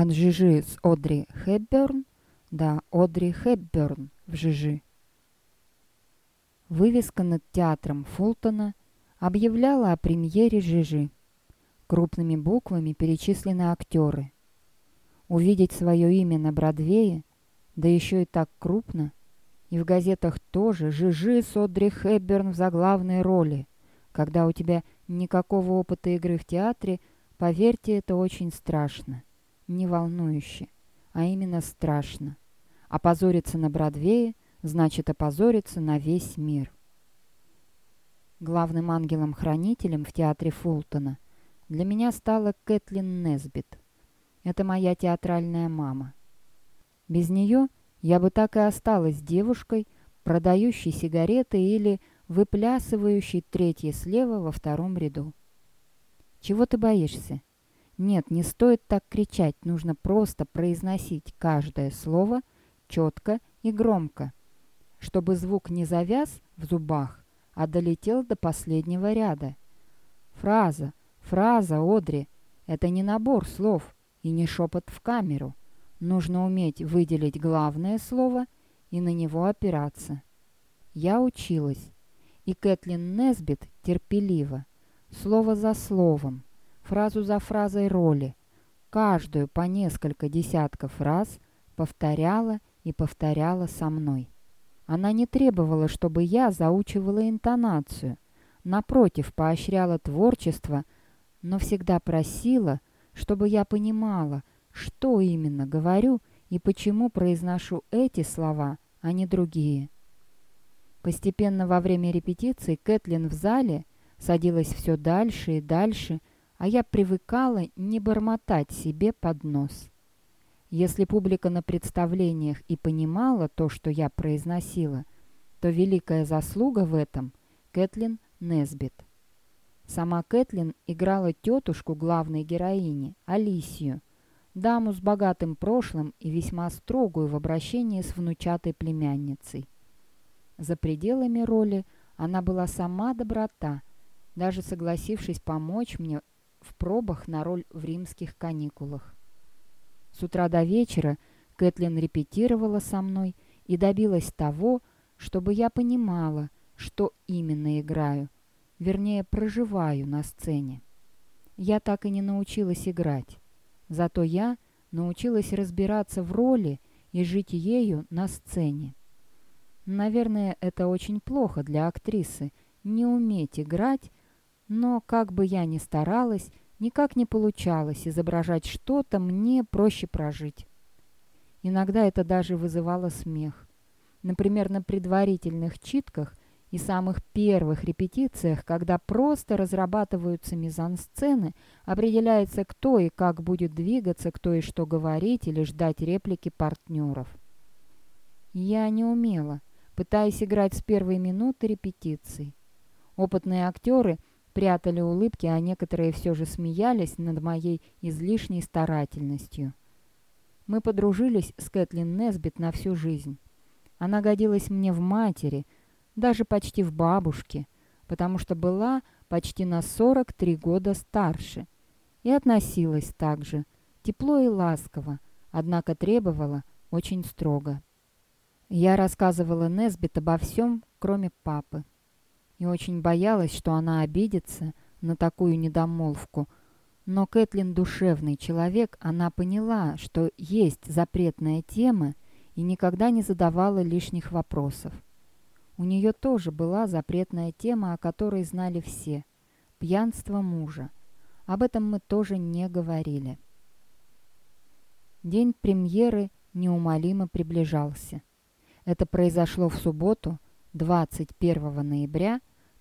от Жижи с Одри Хепберн до Одри Хепберн в Жижи. Вывеска над театром Фултона объявляла о премьере Жижи. Крупными буквами перечислены актеры. Увидеть свое имя на Бродвее, да еще и так крупно, и в газетах тоже Жижи с Одри Хепберн в заглавной роли. Когда у тебя никакого опыта игры в театре, поверьте, это очень страшно не волнующе, а именно страшно. Опозориться на Бродвее значит опозориться на весь мир. Главным ангелом-хранителем в театре Фултона для меня стала Кэтлин Несбит. Это моя театральная мама. Без нее я бы так и осталась девушкой, продающей сигареты или выплясывающей третье слева во втором ряду. «Чего ты боишься?» Нет, не стоит так кричать, нужно просто произносить каждое слово четко и громко, чтобы звук не завяз в зубах, а долетел до последнего ряда. Фраза, фраза, Одри, это не набор слов и не шепот в камеру. Нужно уметь выделить главное слово и на него опираться. Я училась, и Кэтлин Несбит терпеливо, слово за словом, фразу за фразой роли, каждую по несколько десятков раз повторяла и повторяла со мной. Она не требовала, чтобы я заучивала интонацию, напротив, поощряла творчество, но всегда просила, чтобы я понимала, что именно говорю и почему произношу эти слова, а не другие. Постепенно во время репетиции Кэтлин в зале садилась все дальше и дальше, а я привыкала не бормотать себе под нос. Если публика на представлениях и понимала то, что я произносила, то великая заслуга в этом — Кэтлин Несбит. Сама Кэтлин играла тетушку главной героини, Алисию, даму с богатым прошлым и весьма строгую в обращении с внучатой племянницей. За пределами роли она была сама доброта, даже согласившись помочь мне в пробах на роль в римских каникулах. С утра до вечера Кэтлин репетировала со мной и добилась того, чтобы я понимала, что именно играю, вернее, проживаю на сцене. Я так и не научилась играть, зато я научилась разбираться в роли и жить ею на сцене. Наверное, это очень плохо для актрисы – не уметь играть но, как бы я ни старалась, никак не получалось изображать что-то, мне проще прожить. Иногда это даже вызывало смех. Например, на предварительных читках и самых первых репетициях, когда просто разрабатываются мизансцены, определяется, кто и как будет двигаться, кто и что говорить или ждать реплики партнеров. Я не умела, пытаясь играть с первой минуты репетиций. Опытные актеры – прятали улыбки, а некоторые все же смеялись над моей излишней старательностью. Мы подружились с Кэтлин Несбит на всю жизнь. Она годилась мне в матери, даже почти в бабушке, потому что была почти на 43 года старше и относилась также тепло и ласково, однако требовала очень строго. Я рассказывала Несбит обо всем, кроме папы и очень боялась, что она обидится на такую недомолвку. Но Кэтлин душевный человек, она поняла, что есть запретная тема и никогда не задавала лишних вопросов. У нее тоже была запретная тема, о которой знали все – пьянство мужа. Об этом мы тоже не говорили. День премьеры неумолимо приближался. Это произошло в субботу, 21 ноября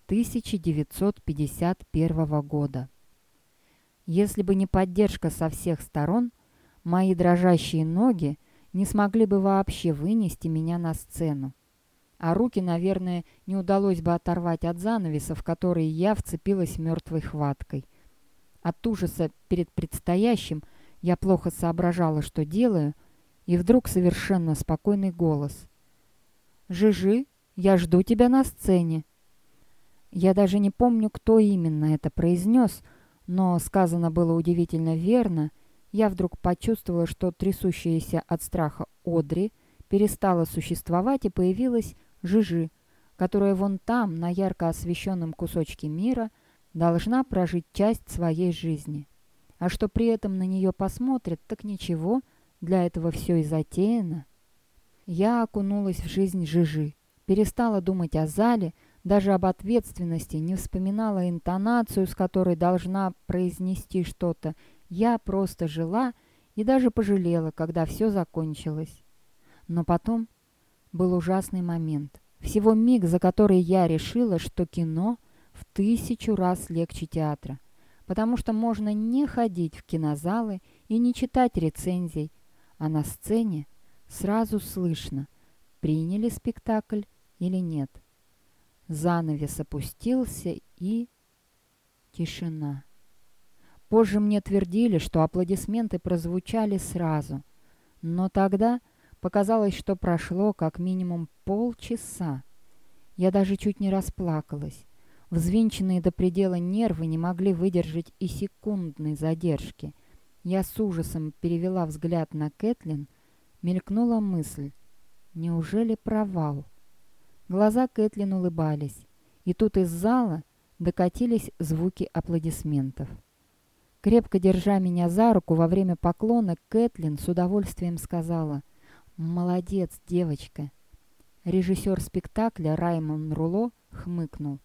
1951 года. Если бы не поддержка со всех сторон, мои дрожащие ноги не смогли бы вообще вынести меня на сцену. А руки, наверное, не удалось бы оторвать от занавеса, в которые я вцепилась мертвой хваткой. От ужаса перед предстоящим я плохо соображала, что делаю, и вдруг совершенно спокойный голос. «Жижи, я жду тебя на сцене». Я даже не помню, кто именно это произнес, но сказано было удивительно верно, я вдруг почувствовала, что трясущаяся от страха Одри перестала существовать и появилась Жижи, которая вон там, на ярко освещенном кусочке мира, должна прожить часть своей жизни. А что при этом на нее посмотрят, так ничего, для этого все и затеяно. Я окунулась в жизнь Жижи, перестала думать о зале, даже об ответственности, не вспоминала интонацию, с которой должна произнести что-то. Я просто жила и даже пожалела, когда все закончилось. Но потом был ужасный момент. Всего миг, за который я решила, что кино в тысячу раз легче театра. Потому что можно не ходить в кинозалы и не читать рецензий, а на сцене сразу слышно, приняли спектакль или нет. Занавес опустился и... Тишина. Позже мне твердили, что аплодисменты прозвучали сразу. Но тогда показалось, что прошло как минимум полчаса. Я даже чуть не расплакалась. Взвинченные до предела нервы не могли выдержать и секундной задержки. Я с ужасом перевела взгляд на Кэтлин, мелькнула мысль. Неужели провал? Глаза Кэтлин улыбались, и тут из зала докатились звуки аплодисментов. Крепко держа меня за руку во время поклона, Кэтлин с удовольствием сказала «Молодец, девочка!» Режиссер спектакля Раймон Руло хмыкнул.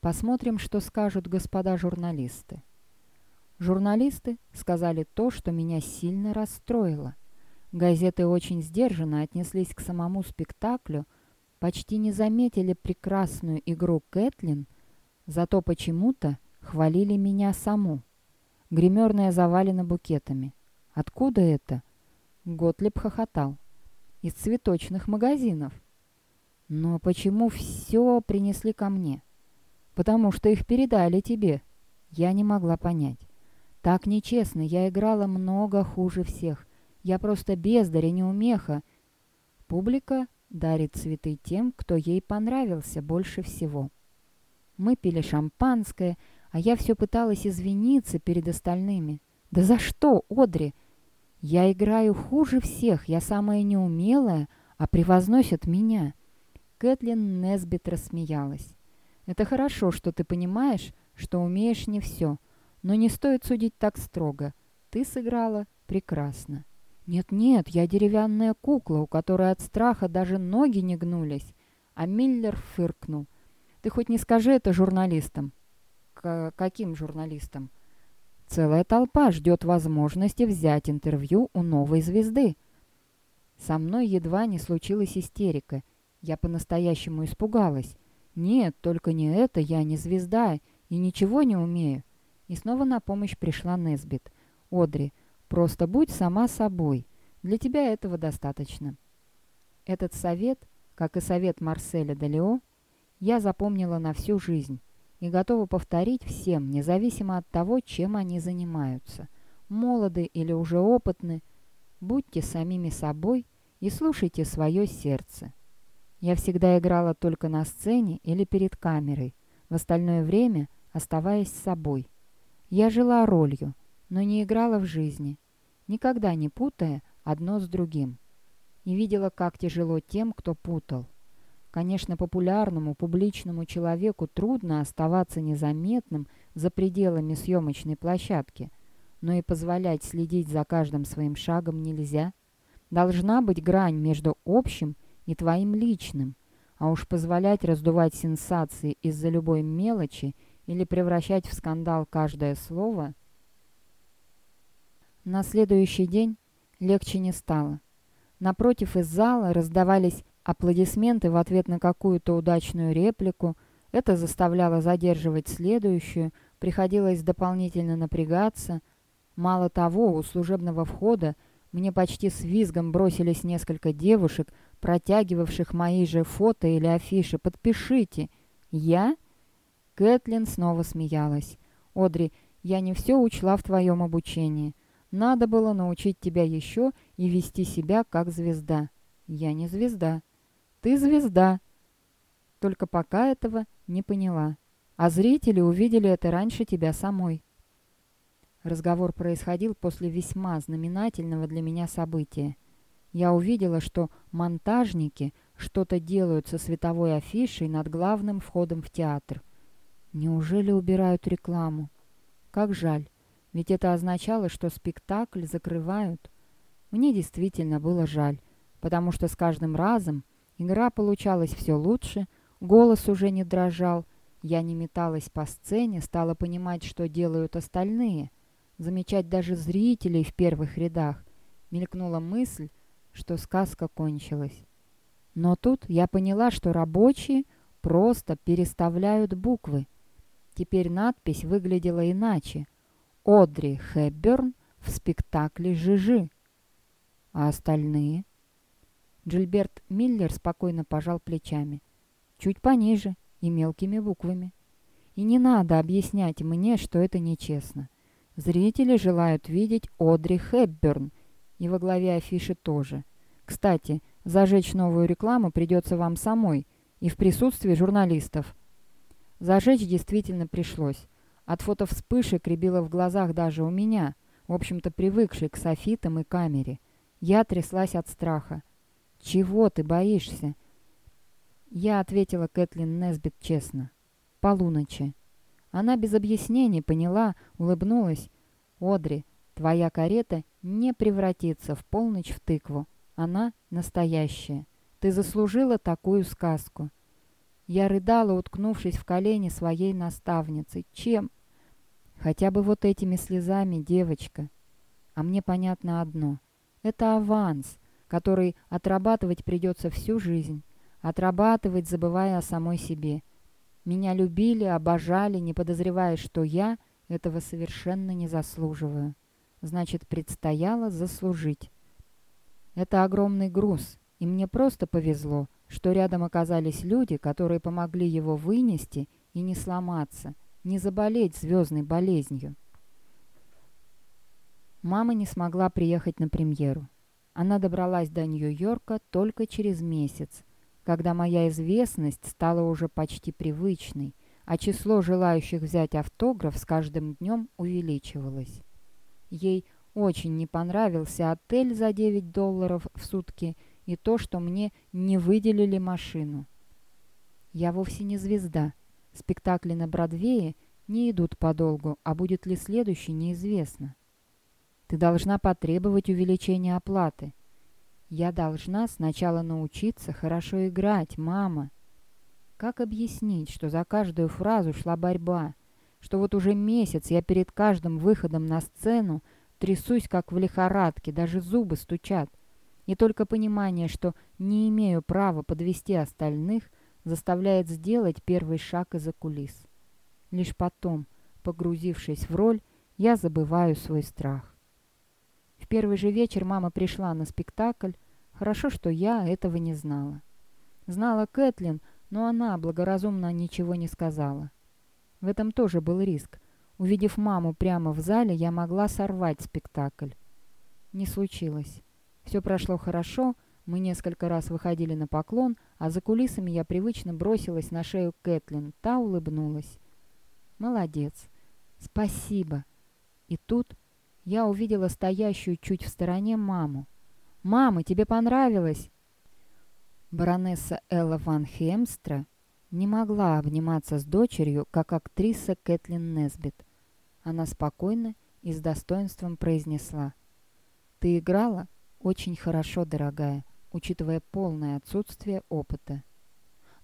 «Посмотрим, что скажут господа журналисты». Журналисты сказали то, что меня сильно расстроило. Газеты очень сдержанно отнеслись к самому спектаклю, почти не заметили прекрасную игру Кэтлин, зато почему-то хвалили меня саму. Гримерная завалена букетами. Откуда это? Готлеб хохотал. Из цветочных магазинов. Но почему все принесли ко мне? Потому что их передали тебе. Я не могла понять. Так нечестно, я играла много хуже всех. Я просто бездарь и неумеха. Публика дарит цветы тем, кто ей понравился больше всего. Мы пили шампанское, а я все пыталась извиниться перед остальными. «Да за что, Одри? Я играю хуже всех, я самая неумелая, а превозносят меня». Кэтлин Несбит рассмеялась. «Это хорошо, что ты понимаешь, что умеешь не все, но не стоит судить так строго. Ты сыграла прекрасно». «Нет-нет, я деревянная кукла, у которой от страха даже ноги не гнулись». А Миллер фыркнул. «Ты хоть не скажи это журналистам». К «Каким журналистам?» «Целая толпа ждет возможности взять интервью у новой звезды». Со мной едва не случилась истерика. Я по-настоящему испугалась. «Нет, только не это, я не звезда и ничего не умею». И снова на помощь пришла Несбит. «Одри, Просто будь сама собой. Для тебя этого достаточно. Этот совет, как и совет Марселя Далео, я запомнила на всю жизнь и готова повторить всем, независимо от того, чем они занимаются. Молоды или уже опытны, будьте самими собой и слушайте свое сердце. Я всегда играла только на сцене или перед камерой, в остальное время оставаясь собой. Я жила ролью – но не играла в жизни, никогда не путая одно с другим. И видела, как тяжело тем, кто путал. Конечно, популярному, публичному человеку трудно оставаться незаметным за пределами съемочной площадки, но и позволять следить за каждым своим шагом нельзя. Должна быть грань между общим и твоим личным, а уж позволять раздувать сенсации из-за любой мелочи или превращать в скандал каждое слово – на следующий день легче не стало. Напротив из зала раздавались аплодисменты в ответ на какую-то удачную реплику. Это заставляло задерживать следующую, приходилось дополнительно напрягаться. Мало того, у служебного входа мне почти с визгом бросились несколько девушек, протягивавших мои же фото или афиши. «Подпишите!» «Я?» Кэтлин снова смеялась. «Одри, я не все учла в твоем обучении. Надо было научить тебя еще и вести себя как звезда. Я не звезда. Ты звезда. Только пока этого не поняла. А зрители увидели это раньше тебя самой. Разговор происходил после весьма знаменательного для меня события. Я увидела, что монтажники что-то делают со световой афишей над главным входом в театр. Неужели убирают рекламу? Как жаль, ведь это означало, что спектакль закрывают. Мне действительно было жаль, потому что с каждым разом игра получалась все лучше, голос уже не дрожал, я не металась по сцене, стала понимать, что делают остальные, замечать даже зрителей в первых рядах. Мелькнула мысль, что сказка кончилась. Но тут я поняла, что рабочие просто переставляют буквы. Теперь надпись выглядела иначе. «Одри Хэбберн в спектакле «Жижи». А остальные? Джильберт Миллер спокойно пожал плечами. Чуть пониже и мелкими буквами. И не надо объяснять мне, что это нечестно. Зрители желают видеть Одри Хэбберн, и во главе афиши тоже. Кстати, зажечь новую рекламу придется вам самой и в присутствии журналистов. Зажечь действительно пришлось. От фото вспышек рябило в глазах даже у меня, в общем-то привыкшей к софитам и камере. Я тряслась от страха. «Чего ты боишься?» Я ответила Кэтлин Несбит честно. «Полуночи». Она без объяснений поняла, улыбнулась. «Одри, твоя карета не превратится в полночь в тыкву. Она настоящая. Ты заслужила такую сказку». Я рыдала, уткнувшись в колени своей наставницы. «Чем?» «Хотя бы вот этими слезами, девочка. А мне понятно одно. Это аванс, который отрабатывать придется всю жизнь. Отрабатывать, забывая о самой себе. Меня любили, обожали, не подозревая, что я этого совершенно не заслуживаю. Значит, предстояло заслужить. Это огромный груз, и мне просто повезло, что рядом оказались люди, которые помогли его вынести и не сломаться, не заболеть звездной болезнью. Мама не смогла приехать на премьеру. Она добралась до Нью-Йорка только через месяц, когда моя известность стала уже почти привычной, а число желающих взять автограф с каждым днем увеличивалось. Ей очень не понравился отель за 9 долларов в сутки и то, что мне не выделили машину. Я вовсе не звезда. Спектакли на Бродвее не идут подолгу, а будет ли следующий, неизвестно. Ты должна потребовать увеличения оплаты. Я должна сначала научиться хорошо играть, мама. Как объяснить, что за каждую фразу шла борьба, что вот уже месяц я перед каждым выходом на сцену трясусь, как в лихорадке, даже зубы стучат, и только понимание, что не имею права подвести остальных, заставляет сделать первый шаг из-за кулис. Лишь потом, погрузившись в роль, я забываю свой страх. В первый же вечер мама пришла на спектакль. Хорошо, что я этого не знала. Знала Кэтлин, но она благоразумно ничего не сказала. В этом тоже был риск. Увидев маму прямо в зале, я могла сорвать спектакль. Не случилось. Все прошло хорошо, мы несколько раз выходили на поклон, а за кулисами я привычно бросилась на шею Кэтлин. Та улыбнулась. «Молодец. Спасибо». И тут я увидела стоящую чуть в стороне маму. «Мама, тебе понравилось?» Баронесса Элла Ван Хемстра не могла обниматься с дочерью, как актриса Кэтлин Несбит. Она спокойно и с достоинством произнесла. «Ты играла очень хорошо, дорогая, учитывая полное отсутствие опыта».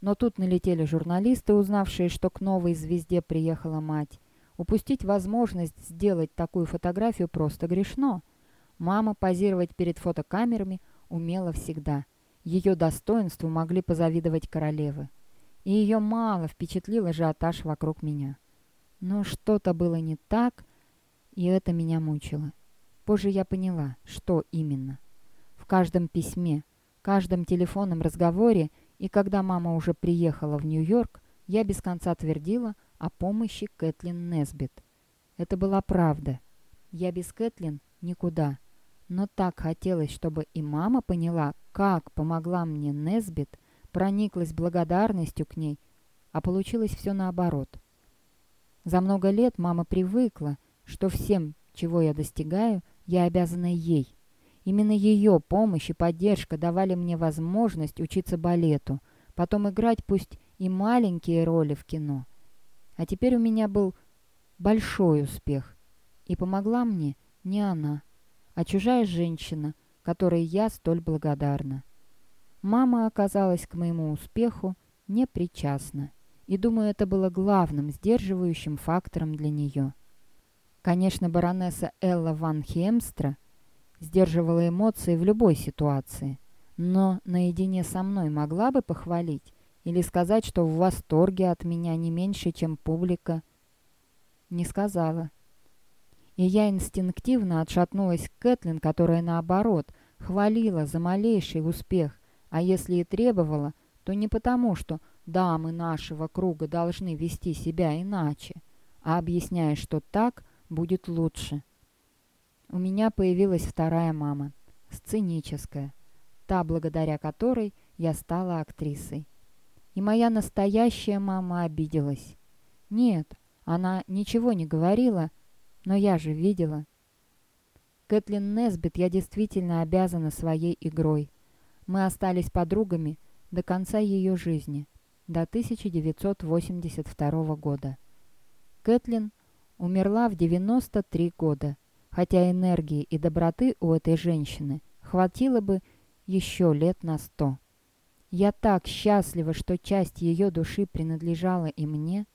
Но тут налетели журналисты, узнавшие, что к новой звезде приехала мать, Упустить возможность сделать такую фотографию просто грешно. Мама позировать перед фотокамерами умела всегда. Ее достоинству могли позавидовать королевы. И ее мало впечатлил ажиотаж вокруг меня. Но что-то было не так, и это меня мучило. Позже я поняла, что именно. В каждом письме, каждом телефонном разговоре и когда мама уже приехала в Нью-Йорк, я без конца твердила о помощи Кэтлин Несбит. Это была правда. Я без Кэтлин никуда. Но так хотелось, чтобы и мама поняла, как помогла мне Несбит, прониклась благодарностью к ней, а получилось все наоборот. За много лет мама привыкла, что всем чего я достигаю, я обязана ей. Именно ее помощь и поддержка давали мне возможность учиться балету, потом играть пусть и маленькие роли в кино. А теперь у меня был большой успех. И помогла мне не она, а чужая женщина, которой я столь благодарна. Мама оказалась к моему успеху не причастна, и, думаю, это было главным сдерживающим фактором для нее. Конечно, баронесса Элла ван Хемстра сдерживала эмоции в любой ситуации, но наедине со мной могла бы похвалить или сказать, что в восторге от меня не меньше, чем публика. Не сказала. И я инстинктивно отшатнулась к Кэтлин, которая, наоборот, хвалила за малейший успех, а если и требовала, то не потому, что дамы нашего круга должны вести себя иначе, а объясняя, что так будет лучше. У меня появилась вторая мама, сценическая, та, благодаря которой я стала актрисой. И моя настоящая мама обиделась. Нет, она ничего не говорила, но я же видела. Кэтлин Несбит я действительно обязана своей игрой. Мы остались подругами до конца ее жизни, до 1982 года. Кэтлин умерла в 93 года, хотя энергии и доброты у этой женщины хватило бы еще лет на сто. Я так счастлива, что часть ее души принадлежала и мне.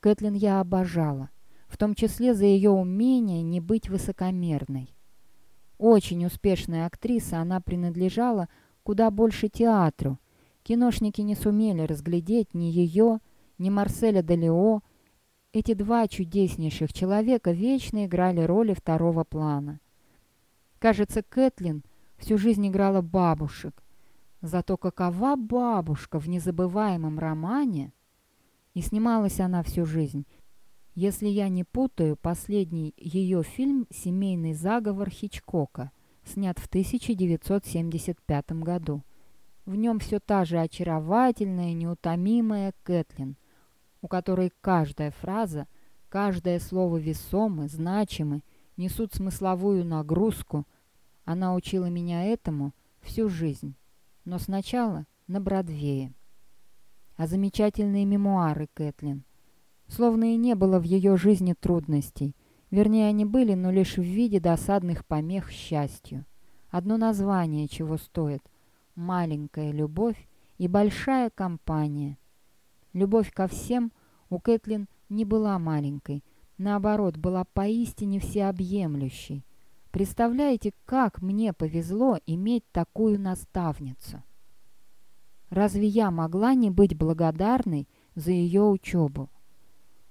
Кэтлин я обожала, в том числе за ее умение не быть высокомерной. Очень успешная актриса, она принадлежала куда больше театру. Киношники не сумели разглядеть ни ее, ни Марселя Делео. Эти два чудеснейших человека вечно играли роли второго плана. Кажется, Кэтлин всю жизнь играла бабушек, Зато какова бабушка в незабываемом романе? И снималась она всю жизнь. Если я не путаю, последний ее фильм «Семейный заговор» Хичкока, снят в 1975 году. В нем все та же очаровательная, неутомимая Кэтлин, у которой каждая фраза, каждое слово весомы, значимы, несут смысловую нагрузку. Она учила меня этому всю жизнь но сначала на Бродвее. А замечательные мемуары Кэтлин. Словно и не было в ее жизни трудностей. Вернее, они были, но лишь в виде досадных помех счастью. Одно название чего стоит. Маленькая любовь и большая компания. Любовь ко всем у Кэтлин не была маленькой. Наоборот, была поистине всеобъемлющей. Представляете, как мне повезло иметь такую наставницу? Разве я могла не быть благодарной за ее учебу?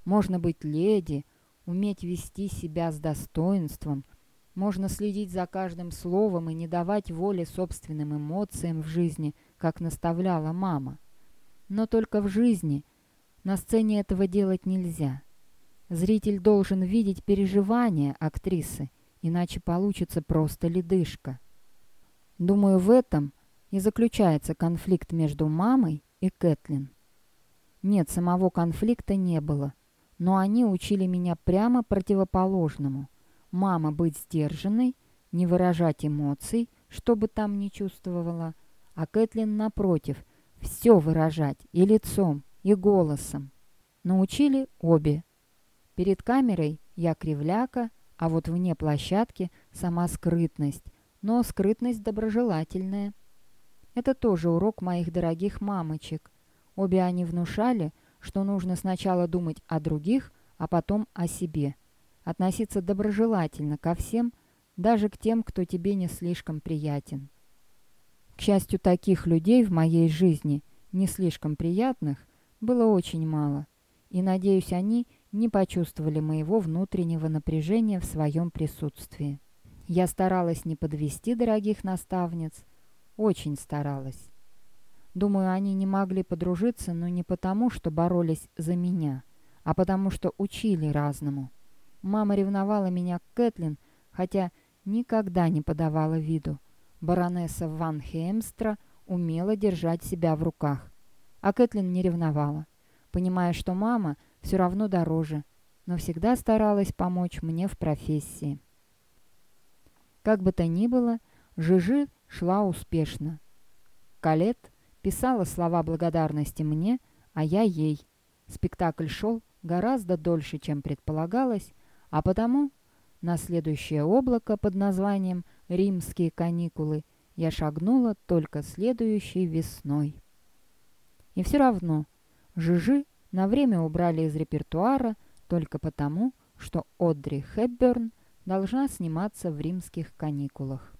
Можно быть леди, уметь вести себя с достоинством, можно следить за каждым словом и не давать воли собственным эмоциям в жизни, как наставляла мама. Но только в жизни на сцене этого делать нельзя. Зритель должен видеть переживания актрисы, иначе получится просто ледышка. Думаю, в этом и заключается конфликт между мамой и Кэтлин. Нет, самого конфликта не было, но они учили меня прямо противоположному. Мама быть сдержанной, не выражать эмоций, что бы там ни чувствовала, а Кэтлин, напротив, все выражать и лицом, и голосом. Научили обе. Перед камерой я кривляка, а вот вне площадки сама скрытность, но скрытность доброжелательная. Это тоже урок моих дорогих мамочек. Обе они внушали, что нужно сначала думать о других, а потом о себе. Относиться доброжелательно ко всем, даже к тем, кто тебе не слишком приятен. К счастью, таких людей в моей жизни, не слишком приятных, было очень мало. И, надеюсь, они не почувствовали моего внутреннего напряжения в своем присутствии. Я старалась не подвести дорогих наставниц, очень старалась. Думаю, они не могли подружиться, но не потому, что боролись за меня, а потому что учили разному. Мама ревновала меня к Кэтлин, хотя никогда не подавала виду. Баронесса Ван Хемстра умела держать себя в руках, а Кэтлин не ревновала, понимая, что мама все равно дороже. но всегда старалась помочь мне в профессии. Как бы то ни было, Жижи шла успешно. Калет писала слова благодарности мне, а я ей. Спектакль шел гораздо дольше, чем предполагалось, а потому на следующее облако под названием «Римские каникулы» я шагнула только следующей весной. И все равно Жижи на время убрали из репертуара только потому, что Одри Хепберн должна сниматься в римских каникулах.